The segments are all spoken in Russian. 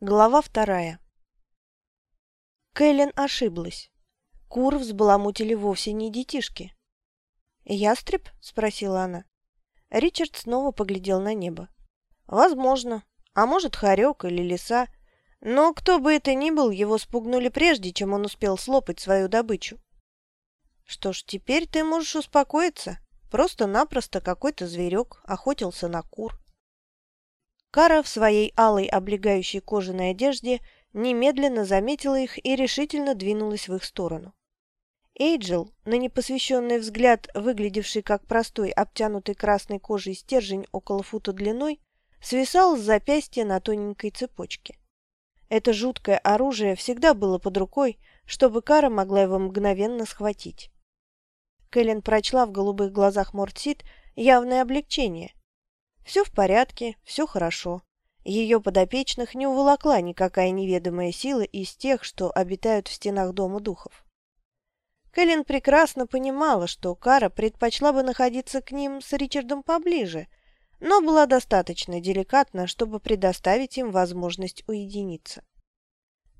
Глава вторая. Кэлен ошиблась. Кур взбаламутили вовсе не детишки. «Ястреб?» — спросила она. Ричард снова поглядел на небо. «Возможно. А может, хорек или лиса. Но кто бы это ни был, его спугнули прежде, чем он успел слопать свою добычу». «Что ж, теперь ты можешь успокоиться. Просто-напросто какой-то зверек охотился на кур». Кара в своей алой облегающей кожаной одежде немедленно заметила их и решительно двинулась в их сторону. Эйджел, на непосвященный взгляд, выглядевший как простой обтянутый красной кожей стержень около фута длиной, свисал с запястья на тоненькой цепочке. Это жуткое оружие всегда было под рукой, чтобы Кара могла его мгновенно схватить. Кэлен прочла в голубых глазах Мортсит явное облегчение, все в порядке, все хорошо. Ее подопечных не уволокла никакая неведомая сила из тех, что обитают в стенах Дома Духов. Кэлен прекрасно понимала, что Кара предпочла бы находиться к ним с Ричардом поближе, но была достаточно деликатна, чтобы предоставить им возможность уединиться.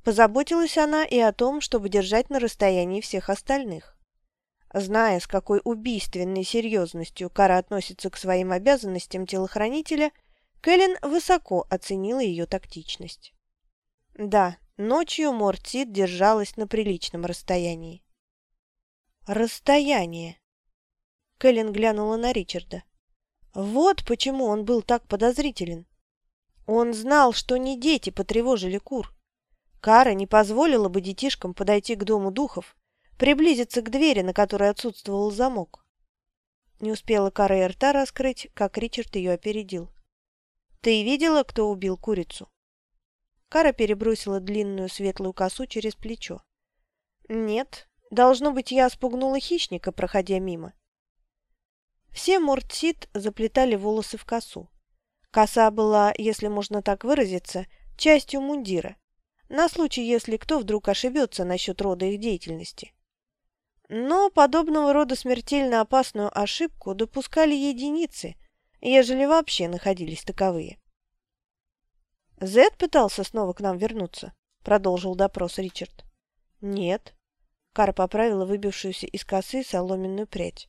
Позаботилась она и о том, чтобы держать на расстоянии всех остальных. Зная, с какой убийственной серьезностью Кара относится к своим обязанностям телохранителя, Кэлен высоко оценила ее тактичность. Да, ночью Мортит держалась на приличном расстоянии. Расстояние. Кэлен глянула на Ричарда. Вот почему он был так подозрителен. Он знал, что не дети потревожили кур. Кара не позволила бы детишкам подойти к дому духов, приблизиться к двери, на которой отсутствовал замок. Не успела Кара рта раскрыть, как Ричард ее опередил. «Ты видела, кто убил курицу?» Кара перебросила длинную светлую косу через плечо. «Нет, должно быть, я спугнула хищника, проходя мимо». Все Мортсит заплетали волосы в косу. Коса была, если можно так выразиться, частью мундира, на случай, если кто вдруг ошибется насчет рода их деятельности. Но подобного рода смертельно опасную ошибку допускали единицы, ежели вообще находились таковые. «Зед пытался снова к нам вернуться?» — продолжил допрос Ричард. «Нет». Кара поправила выбившуюся из косы соломенную прядь.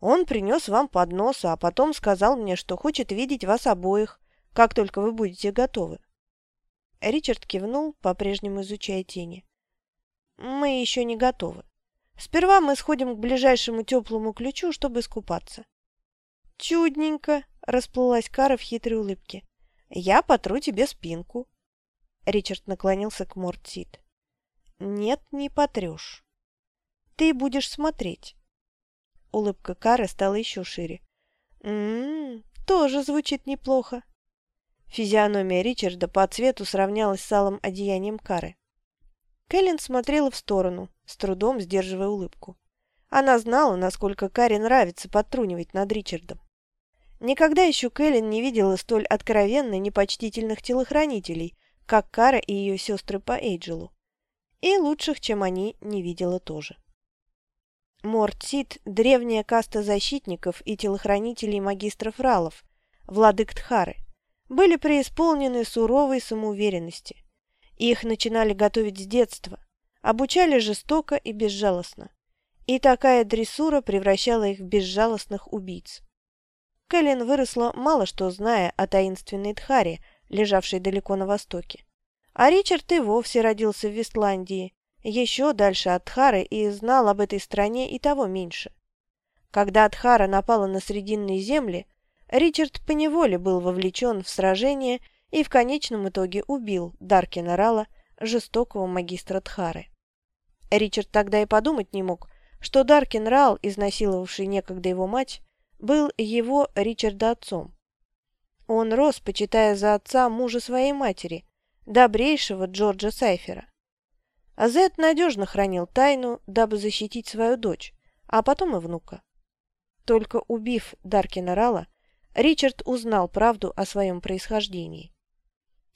«Он принес вам поднос, а потом сказал мне, что хочет видеть вас обоих, как только вы будете готовы». Ричард кивнул, по-прежнему изучая тени. «Мы еще не готовы. Сперва мы сходим к ближайшему теплому ключу, чтобы искупаться. Чудненько, расплылась Кара в хитрой улыбке. Я потру тебе спинку. Ричард наклонился к Мортсит. Нет, не потрешь. Ты будешь смотреть. Улыбка Кары стала еще шире. «М-м, тоже звучит неплохо». Физиономия Ричарда по цвету сравнялась с алым одеянием Кары. Кэлен смотрела в сторону, с трудом сдерживая улыбку. Она знала, насколько Каре нравится подтрунивать над Ричардом. Никогда еще Кэлен не видела столь откровенно непочтительных телохранителей, как Кара и ее сестры по Эйджелу. И лучших, чем они, не видела тоже. Мортсит – древняя каста защитников и телохранителей магистров Ралов, владык Тхары, были преисполнены суровой самоуверенности. Их начинали готовить с детства, обучали жестоко и безжалостно. И такая дрессура превращала их в безжалостных убийц. Кэлен выросла, мало что зная о таинственной Тхаре, лежавшей далеко на востоке. А Ричард и вовсе родился в Вестландии, еще дальше от Тхары, и знал об этой стране и того меньше. Когда Тхара напала на Срединные земли, Ричард поневоле был вовлечен в сражение и в конечном итоге убил Даркина Рала, жестокого магистра Тхары. Ричард тогда и подумать не мог, что Даркин Рал, изнасиловавший некогда его мать, был его, Ричарда, отцом. Он рос, почитая за отца мужа своей матери, добрейшего Джорджа Сайфера. Зет надежно хранил тайну, дабы защитить свою дочь, а потом и внука. Только убив Даркина Рала, Ричард узнал правду о своем происхождении.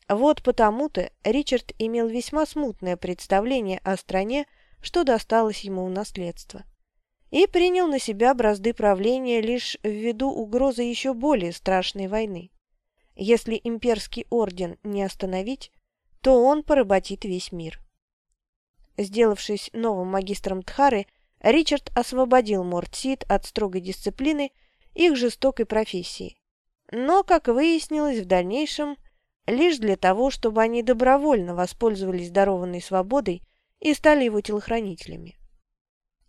Вот потому-то Ричард имел весьма смутное представление о стране, что досталось ему в наследство, и принял на себя бразды правления лишь ввиду угрозы еще более страшной войны. Если имперский орден не остановить, то он поработит весь мир. Сделавшись новым магистром Тхары, Ричард освободил Мортсид от строгой дисциплины их жестокой профессии. Но, как выяснилось в дальнейшем, лишь для того, чтобы они добровольно воспользовались дарованной свободой и стали его телохранителями.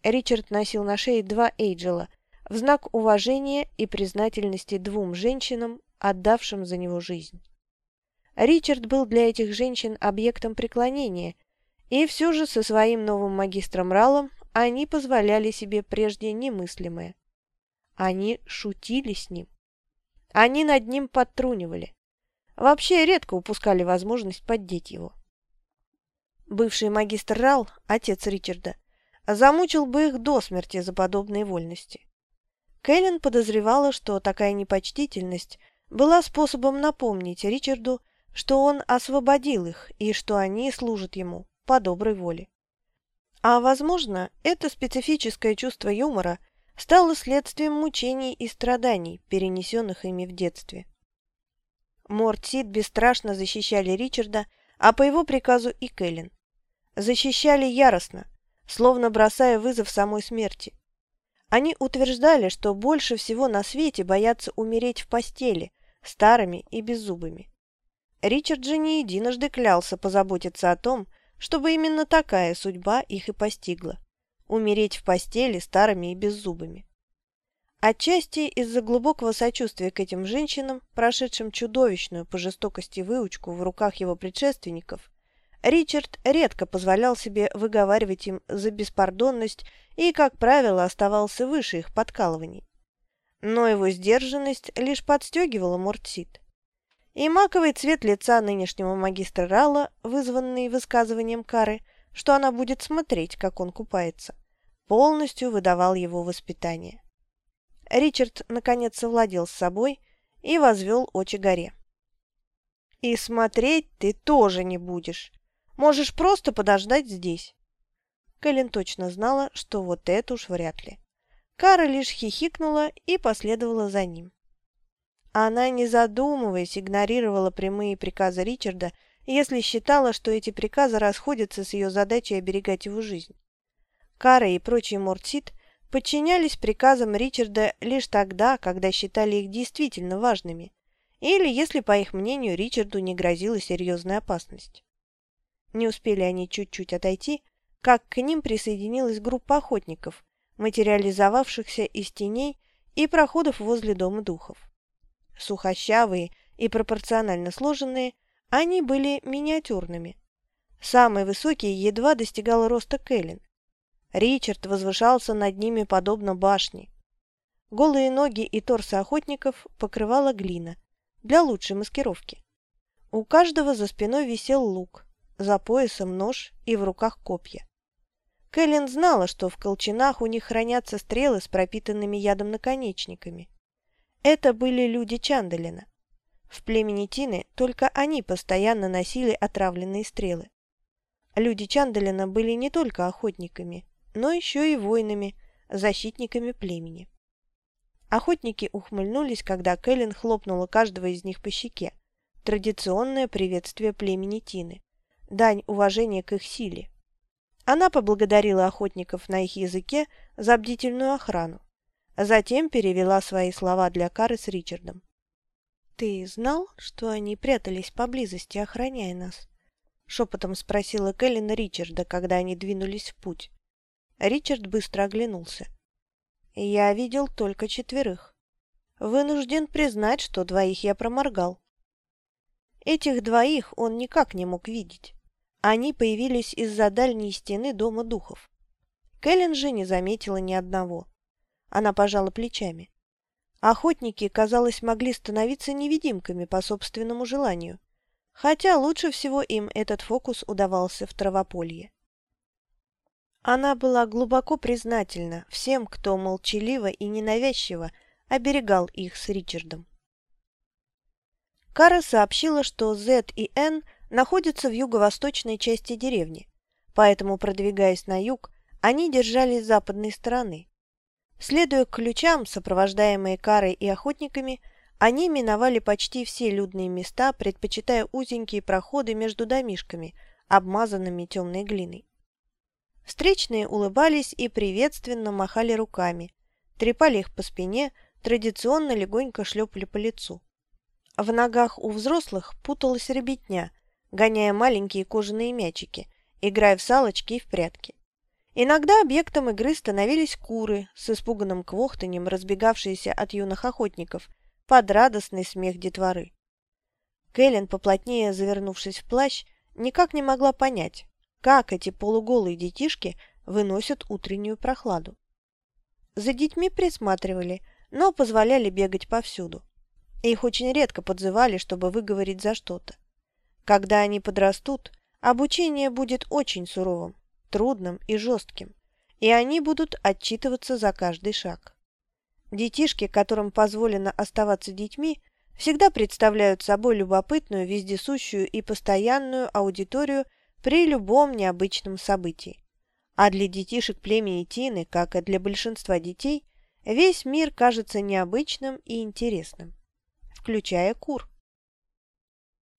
Ричард носил на шее два эйджела в знак уважения и признательности двум женщинам, отдавшим за него жизнь. Ричард был для этих женщин объектом преклонения, и все же со своим новым магистром Ралом они позволяли себе прежде немыслимое. Они шутили с ним. Они над ним подтрунивали. Вообще редко упускали возможность поддеть его. Бывший магистр Рал, отец Ричарда, замучил бы их до смерти за подобные вольности. Кэлен подозревала, что такая непочтительность была способом напомнить Ричарду, что он освободил их и что они служат ему по доброй воле. А, возможно, это специфическое чувство юмора стало следствием мучений и страданий, перенесенных ими в детстве. Морт Сид бесстрашно защищали Ричарда, а по его приказу и Кэлен. Защищали яростно, словно бросая вызов самой смерти. Они утверждали, что больше всего на свете боятся умереть в постели, старыми и беззубыми. Ричард же не единожды клялся позаботиться о том, чтобы именно такая судьба их и постигла – умереть в постели старыми и беззубыми. Отчасти из-за глубокого сочувствия к этим женщинам, прошедшим чудовищную по жестокости выучку в руках его предшественников, Ричард редко позволял себе выговаривать им за беспардонность и, как правило, оставался выше их подкалываний. Но его сдержанность лишь подстегивала Мортсит. И маковый цвет лица нынешнего магистра Рала, вызванный высказыванием Кары, что она будет смотреть, как он купается, полностью выдавал его воспитание. Ричард, наконец, совладел с собой и возвел очи горе. «И смотреть ты тоже не будешь. Можешь просто подождать здесь». Кэлен точно знала, что вот это уж вряд ли. Кара лишь хихикнула и последовала за ним. Она, не задумываясь, игнорировала прямые приказы Ричарда, если считала, что эти приказы расходятся с ее задачей оберегать его жизнь. Кара и прочий Мортсит подчинялись приказам Ричарда лишь тогда, когда считали их действительно важными, или если, по их мнению, Ричарду не грозила серьезная опасность. Не успели они чуть-чуть отойти, как к ним присоединилась группа охотников, материализовавшихся из теней и проходов возле Дома Духов. Сухощавые и пропорционально сложенные, они были миниатюрными. Самый высокий едва достигал роста Кэлен. Ричард возвышался над ними подобно башне. Голые ноги и торсы охотников покрывала глина для лучшей маскировки. У каждого за спиной висел лук, за поясом нож и в руках копья. Кэлен знала, что в колчанах у них хранятся стрелы с пропитанными ядом наконечниками. Это были люди Чандалина. В племени Тины только они постоянно носили отравленные стрелы. Люди Чандалина были не только охотниками, но еще и воинами, защитниками племени. Охотники ухмыльнулись, когда Кэлен хлопнула каждого из них по щеке. Традиционное приветствие племени Тины. Дань уважения к их силе. Она поблагодарила охотников на их языке за бдительную охрану. Затем перевела свои слова для Кары с Ричардом. «Ты знал, что они прятались поблизости, охраняя нас?» Шепотом спросила Кэлен Ричарда, когда они двинулись в путь. Ричард быстро оглянулся. «Я видел только четверых. Вынужден признать, что двоих я проморгал. Этих двоих он никак не мог видеть. Они появились из-за дальней стены Дома Духов. Кэлен же не заметила ни одного. Она пожала плечами. Охотники, казалось, могли становиться невидимками по собственному желанию, хотя лучше всего им этот фокус удавался в травополье. Она была глубоко признательна всем, кто молчаливо и ненавязчиво оберегал их с Ричардом. Кара сообщила, что Зет и Н находятся в юго-восточной части деревни, поэтому, продвигаясь на юг, они держались западной стороны. Следуя к ключам, сопровождаемые Карой и охотниками, они миновали почти все людные места, предпочитая узенькие проходы между домишками, обмазанными темной глиной. Встречные улыбались и приветственно махали руками, трепали их по спине, традиционно легонько шлепали по лицу. В ногах у взрослых путалась ребятня, гоняя маленькие кожаные мячики, играя в салочки и в прятки. Иногда объектом игры становились куры с испуганным квохтанем, разбегавшиеся от юных охотников, под радостный смех детворы. Кэлен, поплотнее завернувшись в плащ, никак не могла понять, как эти полуголые детишки выносят утреннюю прохладу. За детьми присматривали, но позволяли бегать повсюду. Их очень редко подзывали, чтобы выговорить за что-то. Когда они подрастут, обучение будет очень суровым, трудным и жестким, и они будут отчитываться за каждый шаг. Детишки, которым позволено оставаться детьми, всегда представляют собой любопытную, вездесущую и постоянную аудиторию при любом необычном событии. А для детишек племени Тины, как и для большинства детей, весь мир кажется необычным и интересным, включая кур.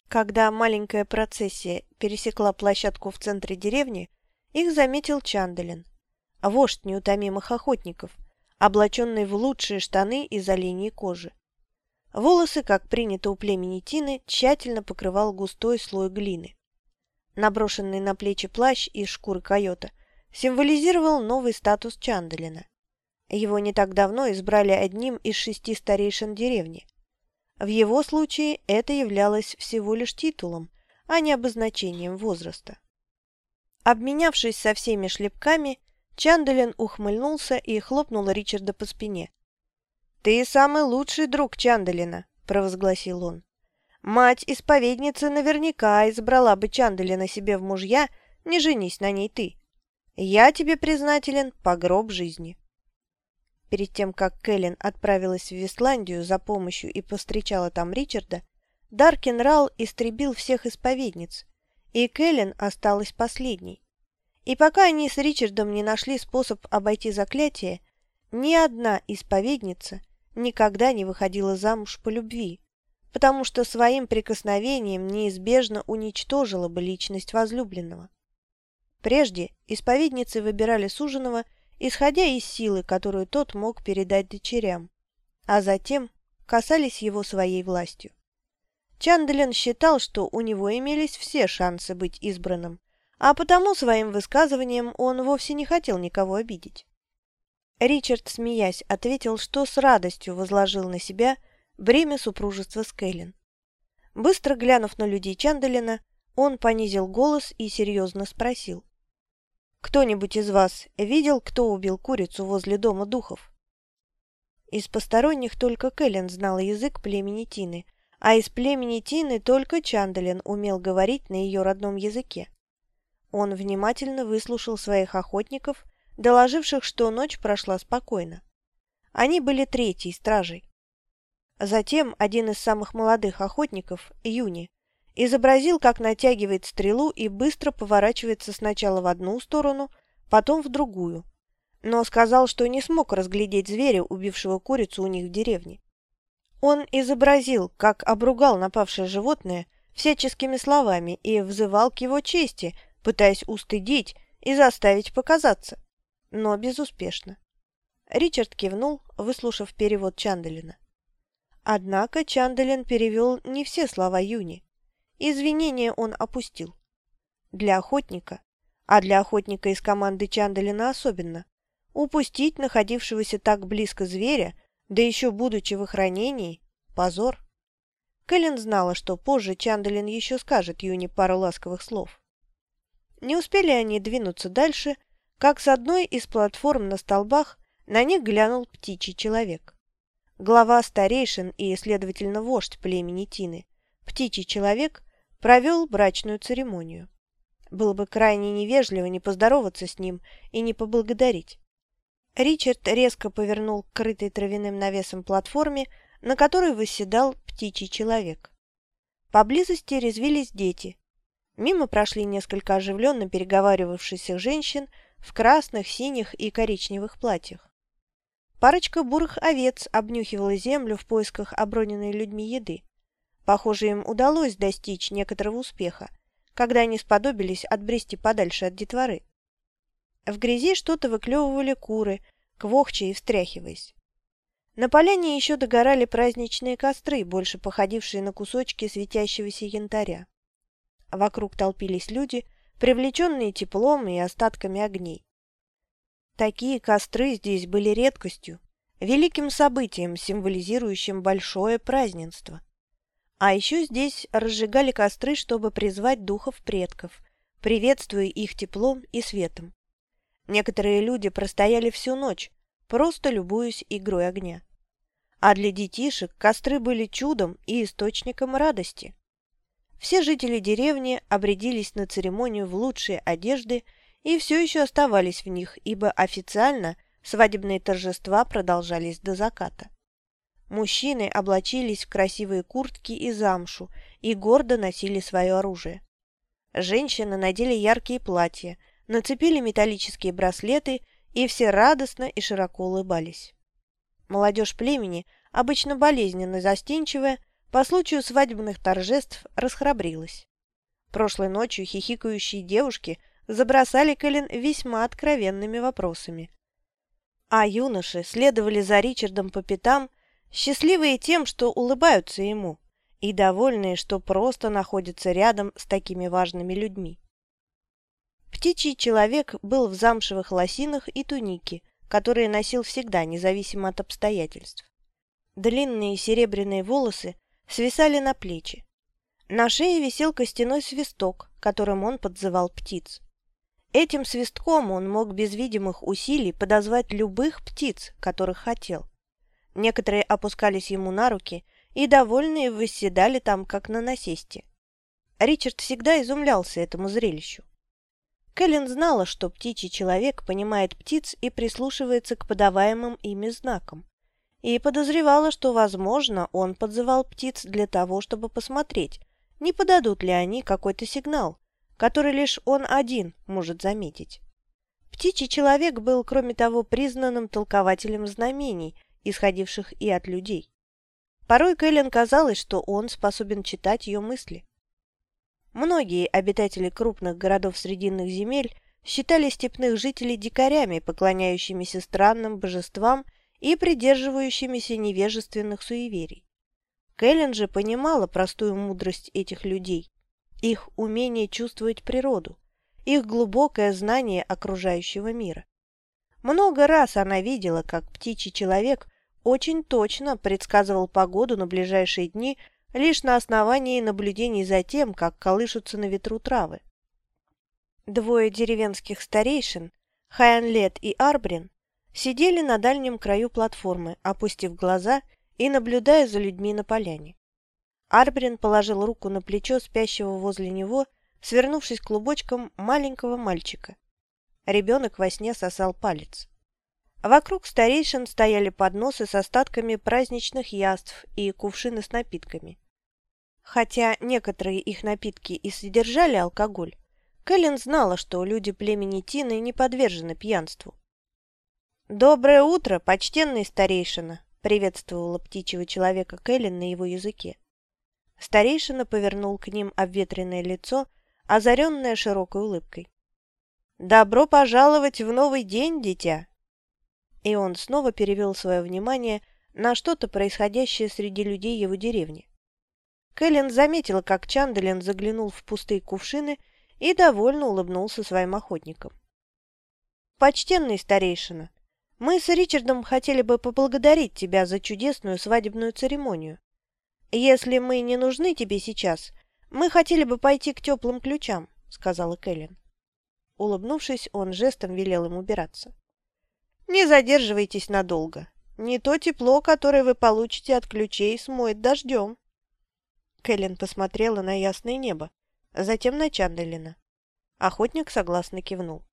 Когда маленькая процессия пересекла площадку в центре деревни, их заметил Чанделин, вождь неутомимых охотников – облаченный в лучшие штаны из оленьей кожи. Волосы, как принято у племени Тины, тщательно покрывал густой слой глины. Наброшенный на плечи плащ из шкуры койота символизировал новый статус Чандалина. Его не так давно избрали одним из шести старейшин деревни. В его случае это являлось всего лишь титулом, а не обозначением возраста. Обменявшись со всеми шлепками, Чандалин ухмыльнулся и хлопнул Ричарда по спине. «Ты самый лучший друг Чандалина», — провозгласил он. «Мать-исповедница наверняка избрала бы Чандалина себе в мужья, не женись на ней ты. Я тебе признателен по гроб жизни». Перед тем, как Кэлен отправилась в Вестландию за помощью и повстречала там Ричарда, Даркин Рал истребил всех исповедниц, и Кэлен осталась последней. И пока они с Ричардом не нашли способ обойти заклятие, ни одна исповедница никогда не выходила замуж по любви, потому что своим прикосновением неизбежно уничтожила бы личность возлюбленного. Прежде исповедницы выбирали суженого, исходя из силы, которую тот мог передать дочерям, а затем касались его своей властью. Чанделен считал, что у него имелись все шансы быть избранным, а потому своим высказыванием он вовсе не хотел никого обидеть. Ричард, смеясь, ответил, что с радостью возложил на себя бремя супружества с Кэлен. Быстро глянув на людей Чанделина, он понизил голос и серьезно спросил. «Кто-нибудь из вас видел, кто убил курицу возле дома духов?» Из посторонних только Кэлен знала язык племени Тины, а из племени Тины только Чанделин умел говорить на ее родном языке. Он внимательно выслушал своих охотников, доложивших, что ночь прошла спокойно. Они были третьей стражей. Затем один из самых молодых охотников, Юни, изобразил, как натягивает стрелу и быстро поворачивается сначала в одну сторону, потом в другую, но сказал, что не смог разглядеть зверя, убившего курицу у них в деревне. Он изобразил, как обругал напавшее животное всяческими словами и взывал к его чести – пытаясь устыдить и заставить показаться, но безуспешно. Ричард кивнул, выслушав перевод Чанделина. Однако Чанделин перевел не все слова Юни. Извинения он опустил. Для охотника, а для охотника из команды Чанделина особенно, упустить находившегося так близко зверя, да еще будучи в охранении, позор. Кэлен знала, что позже Чанделин еще скажет Юни пару ласковых слов. Не успели они двинуться дальше, как с одной из платформ на столбах на них глянул птичий человек. Глава старейшин и, следовательно, вождь племени Тины, птичий человек, провел брачную церемонию. Было бы крайне невежливо не поздороваться с ним и не поблагодарить. Ричард резко повернул к крытой травяным навесом платформе, на которой восседал птичий человек. Поблизости резвились дети, Мимо прошли несколько оживленно переговаривавшихся женщин в красных, синих и коричневых платьях. Парочка бурых овец обнюхивала землю в поисках оброненной людьми еды. Похоже, им удалось достичь некоторого успеха, когда они сподобились отбрести подальше от детворы. В грязи что-то выклевывали куры, квохча и встряхиваясь. На поляне еще догорали праздничные костры, больше походившие на кусочки светящегося янтаря. Вокруг толпились люди, привлеченные теплом и остатками огней. Такие костры здесь были редкостью, великим событием, символизирующим большое празднество. А еще здесь разжигали костры, чтобы призвать духов предков, приветствуя их теплом и светом. Некоторые люди простояли всю ночь, просто любуясь игрой огня. А для детишек костры были чудом и источником радости. Все жители деревни обрядились на церемонию в лучшие одежды и все еще оставались в них, ибо официально свадебные торжества продолжались до заката. Мужчины облачились в красивые куртки и замшу и гордо носили свое оружие. Женщины надели яркие платья, нацепили металлические браслеты и все радостно и широко улыбались. Молодежь племени, обычно болезненно застенчивая, по случаю свадебных торжеств расхрабрилась. Прошлой ночью хихикающие девушки забросали Кэлен весьма откровенными вопросами. А юноши следовали за Ричардом по пятам, счастливые тем, что улыбаются ему, и довольные, что просто находятся рядом с такими важными людьми. Птичий человек был в замшевых лосинах и тунике, которые носил всегда, независимо от обстоятельств. Длинные серебряные волосы свисали на плечи. На шее висел костяной свисток, которым он подзывал птиц. Этим свистком он мог без видимых усилий подозвать любых птиц, которых хотел. Некоторые опускались ему на руки и, довольные, восседали там, как на насесте. Ричард всегда изумлялся этому зрелищу. Кэлен знала, что птичий человек понимает птиц и прислушивается к подаваемым ими знакам. И подозревала, что, возможно, он подзывал птиц для того, чтобы посмотреть, не подадут ли они какой-то сигнал, который лишь он один может заметить. Птичий человек был, кроме того, признанным толкователем знамений, исходивших и от людей. Порой Кэлен казалось, что он способен читать ее мысли. Многие обитатели крупных городов Срединных земель считали степных жителей дикарями, поклоняющимися странным божествам и придерживающимися невежественных суеверий. Кэлен же понимала простую мудрость этих людей их умение чувствовать природу, их глубокое знание окружающего мира. Много раз она видела, как птичий человек очень точно предсказывал погоду на ближайшие дни лишь на основании наблюдений за тем, как колышутся на ветру травы. Двое деревенских старейшин, Хайанлет и Арбрин, сидели на дальнем краю платформы, опустив глаза и наблюдая за людьми на поляне. Арбрин положил руку на плечо спящего возле него, свернувшись клубочком маленького мальчика. Ребенок во сне сосал палец. Вокруг старейшин стояли подносы с остатками праздничных яств и кувшины с напитками. Хотя некоторые их напитки и содержали алкоголь, Кэлен знала, что люди племени Тины не подвержены пьянству. «Доброе утро, почтенный старейшина!» — приветствовала птичьего человека Кэлен на его языке. Старейшина повернул к ним обветренное лицо, озаренное широкой улыбкой. «Добро пожаловать в новый день, дитя!» И он снова перевел свое внимание на что-то происходящее среди людей его деревни. Кэлен заметила, как Чандалин заглянул в пустые кувшины и довольно улыбнулся своим охотникам. «Почтенный старейшина, мы с Ричардом хотели бы поблагодарить тебя за чудесную свадебную церемонию. «Если мы не нужны тебе сейчас, мы хотели бы пойти к теплым ключам», — сказала Кэлен. Улыбнувшись, он жестом велел им убираться. «Не задерживайтесь надолго. Не то тепло, которое вы получите от ключей, смоет дождем». Кэлен посмотрела на ясное небо, затем на Чанделина. Охотник согласно кивнул.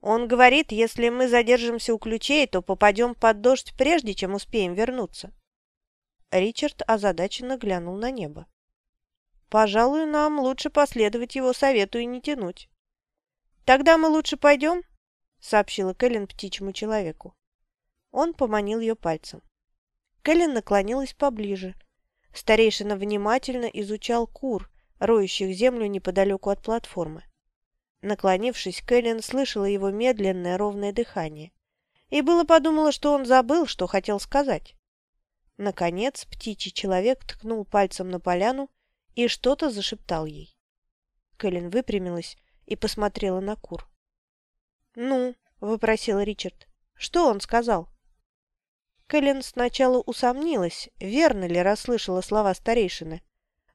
«Он говорит, если мы задержимся у ключей, то попадем под дождь, прежде чем успеем вернуться». Ричард озадаченно глянул на небо. «Пожалуй, нам лучше последовать его совету и не тянуть». «Тогда мы лучше пойдем?» — сообщила Кэлен птичьему человеку. Он поманил ее пальцем. Кэлен наклонилась поближе. Старейшина внимательно изучал кур, роющих землю неподалеку от платформы. Наклонившись, Кэлен слышала его медленное ровное дыхание. И было подумала, что он забыл, что хотел сказать. Наконец, птичий человек ткнул пальцем на поляну и что-то зашептал ей. Кэлен выпрямилась и посмотрела на кур. «Ну?» — вопросил Ричард. «Что он сказал?» Кэлен сначала усомнилась, верно ли расслышала слова старейшины,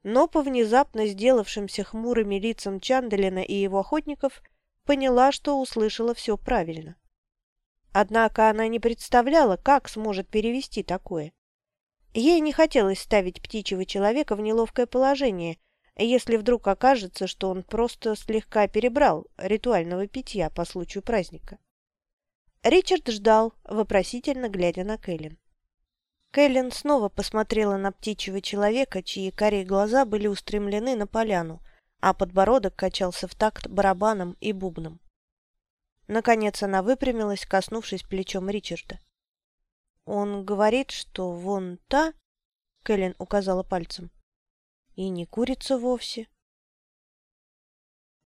но по внезапно сделавшимся хмурыми лицам Чанделина и его охотников поняла, что услышала все правильно. Однако она не представляла, как сможет перевести такое. Ей не хотелось ставить птичьего человека в неловкое положение, если вдруг окажется, что он просто слегка перебрал ритуального питья по случаю праздника. Ричард ждал, вопросительно глядя на Кэлен. Кэлен снова посмотрела на птичьего человека, чьи карие глаза были устремлены на поляну, а подбородок качался в такт барабаном и бубном. Наконец она выпрямилась, коснувшись плечом Ричарда. «Он говорит, что вон та...» — Кэлен указала пальцем. «И не курица вовсе.